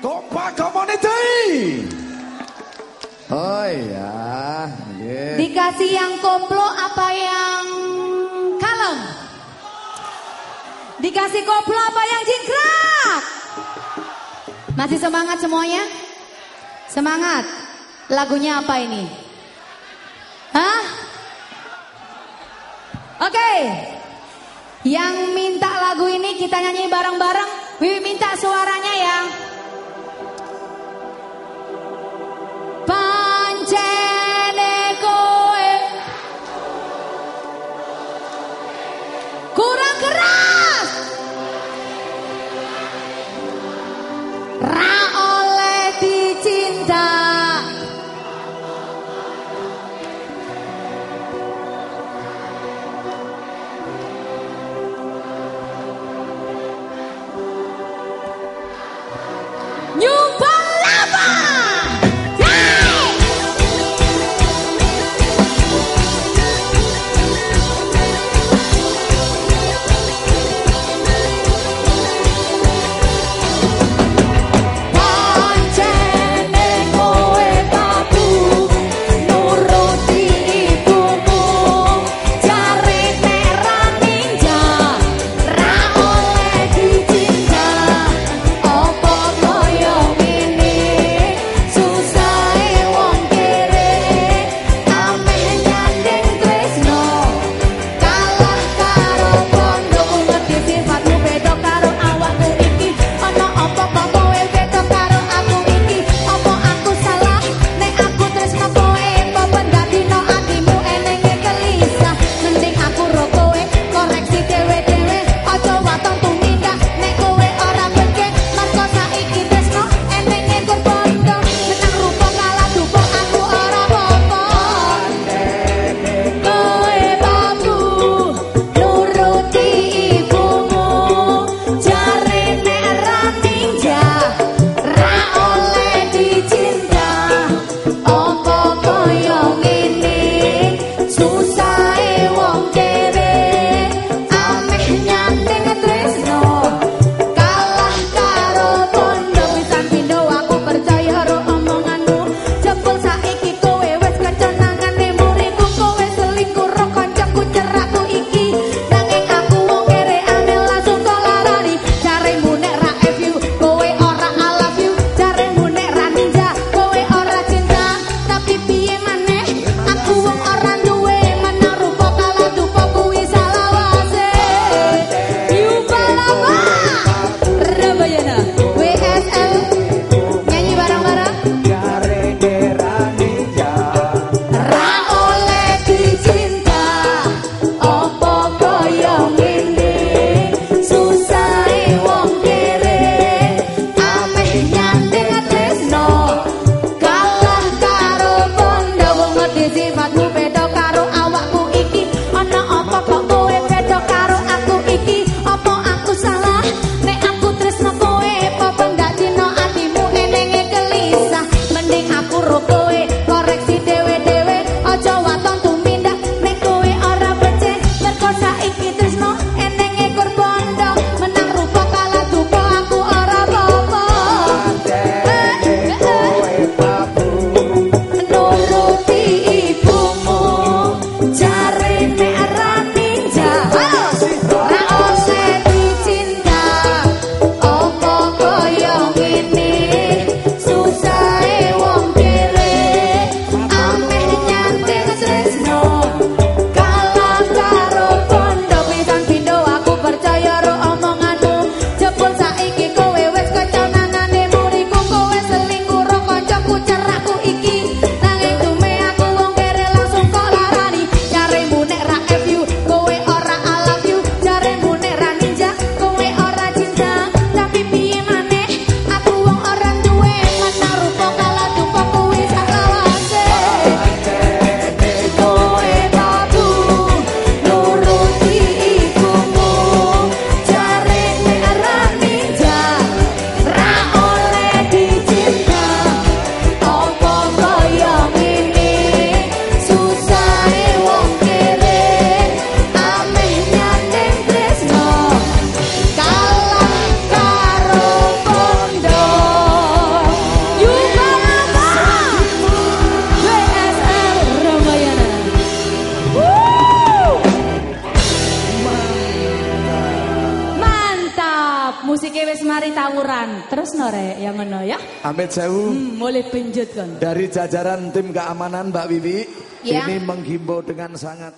Kompak Community. Oh iya, yeah. Dikasih yang koplo apa yang kalem? Dikasih koplo apa yang jingkrak? Masih semangat semuanya? Semangat. Lagunya apa ini? Hah? Oke. Okay. Yang minta lagu ini kita nyanyi bareng-bareng. Wiwi minta suaranya ya. Tawuran. Terus nore yang ngono ya. Amit sewu. Hmm, mulai penjut. Dari jajaran tim keamanan Mbak Wiwi Ya. ini menghimbau dengan sangat